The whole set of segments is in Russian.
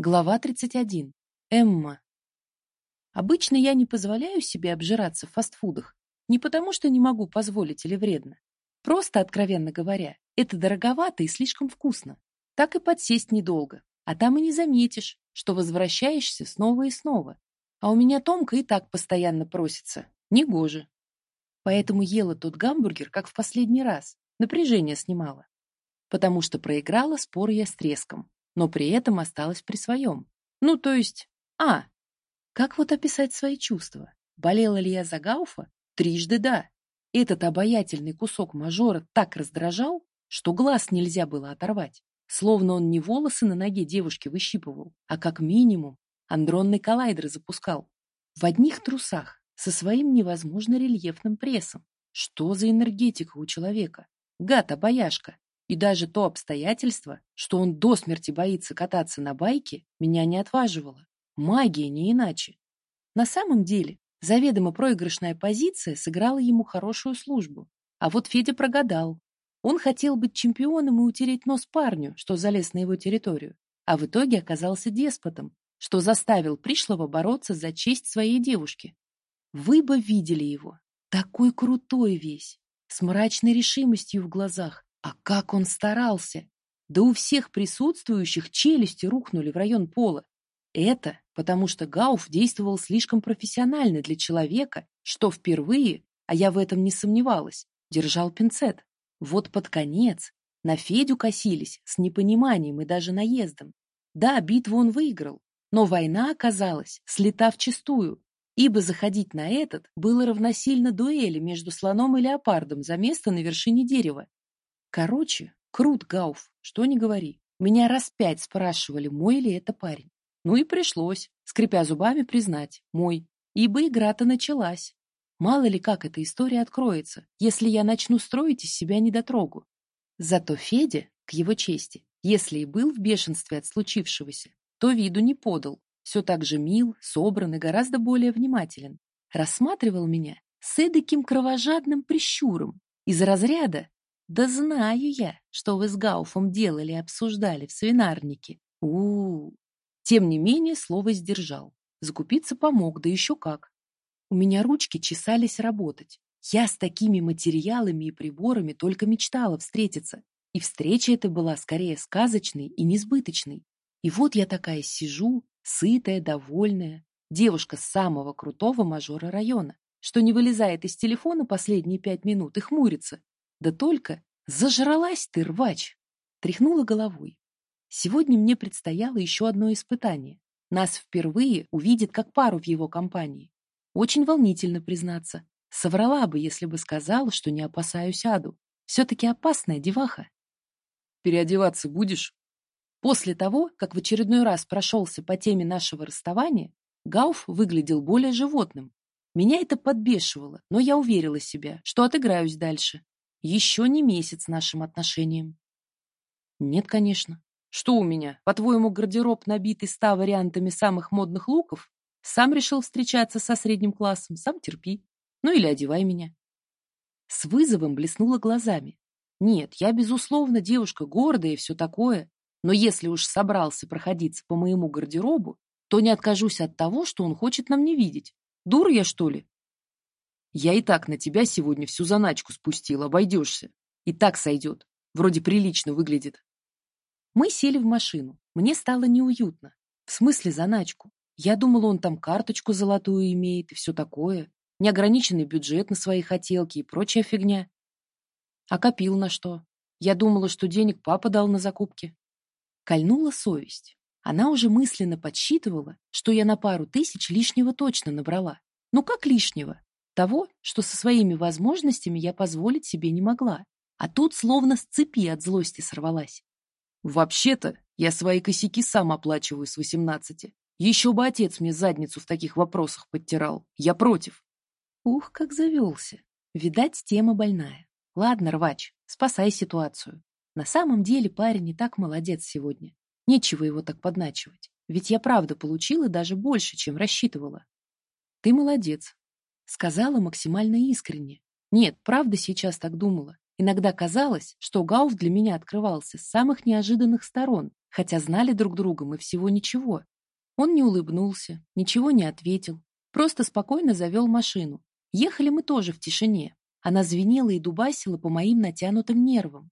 Глава 31. Эмма. Обычно я не позволяю себе обжираться в фастфудах, не потому что не могу позволить или вредно. Просто, откровенно говоря, это дороговато и слишком вкусно. Так и подсесть недолго, а там и не заметишь, что возвращаешься снова и снова. А у меня Томка и так постоянно просится. Негоже. Поэтому ела тот гамбургер, как в последний раз. Напряжение снимала. Потому что проиграла спор я с треском но при этом осталась при своем. Ну, то есть... А, как вот описать свои чувства? Болела ли я за Гауфа? Трижды да. Этот обаятельный кусок мажора так раздражал, что глаз нельзя было оторвать. Словно он не волосы на ноге девушки выщипывал, а как минимум андронный коллайдер запускал. В одних трусах, со своим невозможно рельефным прессом. Что за энергетика у человека? Гад-обаяшка. И даже то обстоятельство, что он до смерти боится кататься на байке, меня не отваживало. Магия не иначе. На самом деле, заведомо проигрышная позиция сыграла ему хорошую службу. А вот Федя прогадал. Он хотел быть чемпионом и утереть нос парню, что залез на его территорию, а в итоге оказался деспотом, что заставил пришлого бороться за честь своей девушки. Вы бы видели его. Такой крутой весь, с мрачной решимостью в глазах, а как он старался! Да у всех присутствующих челюсти рухнули в район пола. Это потому что Гауф действовал слишком профессионально для человека, что впервые, а я в этом не сомневалась, держал пинцет. Вот под конец на Федю косились с непониманием и даже наездом. Да, битву он выиграл, но война оказалась слета вчистую, ибо заходить на этот было равносильно дуэли между слоном и леопардом за место на вершине дерева. Короче, крут Гауф, что не говори. Меня раз пять спрашивали, мой ли это парень. Ну и пришлось, скрипя зубами, признать, мой. Ибо игра-то началась. Мало ли как эта история откроется, если я начну строить из себя недотрогу. Зато Федя, к его чести, если и был в бешенстве от случившегося, то виду не подал. Все так же мил, собран и гораздо более внимателен. Рассматривал меня с эдаким кровожадным прищуром из разряда да знаю я, что вы с Гауфом делали и обсуждали в свинарнике. у у, -у. Тем не менее, слово сдержал. Закупиться помог, да еще как. У меня ручки чесались работать. Я с такими материалами и приборами только мечтала встретиться. И встреча эта была скорее сказочной и несбыточной. И вот я такая сижу, сытая, довольная, девушка самого крутого мажора района, что не вылезает из телефона последние пять минут и хмурится, да только зажралась ты, рвач! Тряхнула головой. Сегодня мне предстояло еще одно испытание. Нас впервые увидит как пару в его компании. Очень волнительно признаться. Соврала бы, если бы сказала, что не опасаюсь аду. Все-таки опасная деваха. Переодеваться будешь? После того, как в очередной раз прошелся по теме нашего расставания, Гауф выглядел более животным. Меня это подбешивало, но я уверила себя, что отыграюсь дальше. Еще не месяц нашим отношениям. Нет, конечно. Что у меня, по-твоему, гардероб набитый ста вариантами самых модных луков? Сам решил встречаться со средним классом, сам терпи. Ну или одевай меня. С вызовом блеснула глазами. Нет, я, безусловно, девушка гордая и все такое, но если уж собрался проходиться по моему гардеробу, то не откажусь от того, что он хочет на мне видеть. Дур я, что ли? Я и так на тебя сегодня всю заначку спустил, обойдешься. И так сойдет. Вроде прилично выглядит. Мы сели в машину. Мне стало неуютно. В смысле заначку? Я думала, он там карточку золотую имеет и все такое. Неограниченный бюджет на свои хотелки и прочая фигня. А копил на что? Я думала, что денег папа дал на закупки. Кольнула совесть. Она уже мысленно подсчитывала, что я на пару тысяч лишнего точно набрала. Ну как лишнего? Того, что со своими возможностями я позволить себе не могла. А тут словно с цепи от злости сорвалась. Вообще-то, я свои косяки сам оплачиваю с восемнадцати. Еще бы отец мне задницу в таких вопросах подтирал. Я против. Ух, как завелся. Видать, тема больная. Ладно, рвач, спасай ситуацию. На самом деле парень не так молодец сегодня. Нечего его так подначивать. Ведь я правда получила даже больше, чем рассчитывала. Ты молодец, сказала максимально искренне. Нет, правда сейчас так думала. Иногда казалось, что Гауф для меня открывался с самых неожиданных сторон, хотя знали друг друга мы всего ничего. Он не улыбнулся, ничего не ответил, просто спокойно завел машину. Ехали мы тоже в тишине. Она звенела и дубасила по моим натянутым нервам.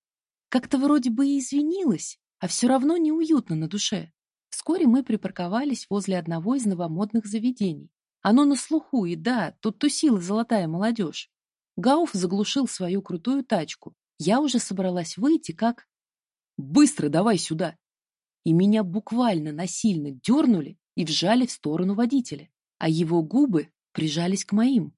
Как-то вроде бы и извинилась, а все равно неуютно на душе. Вскоре мы припарковались возле одного из новомодных заведений. Оно на слуху, и да, тут тусила золотая молодежь. Гауф заглушил свою крутую тачку. Я уже собралась выйти, как... «Быстро давай сюда!» И меня буквально насильно дернули и вжали в сторону водителя, а его губы прижались к моим.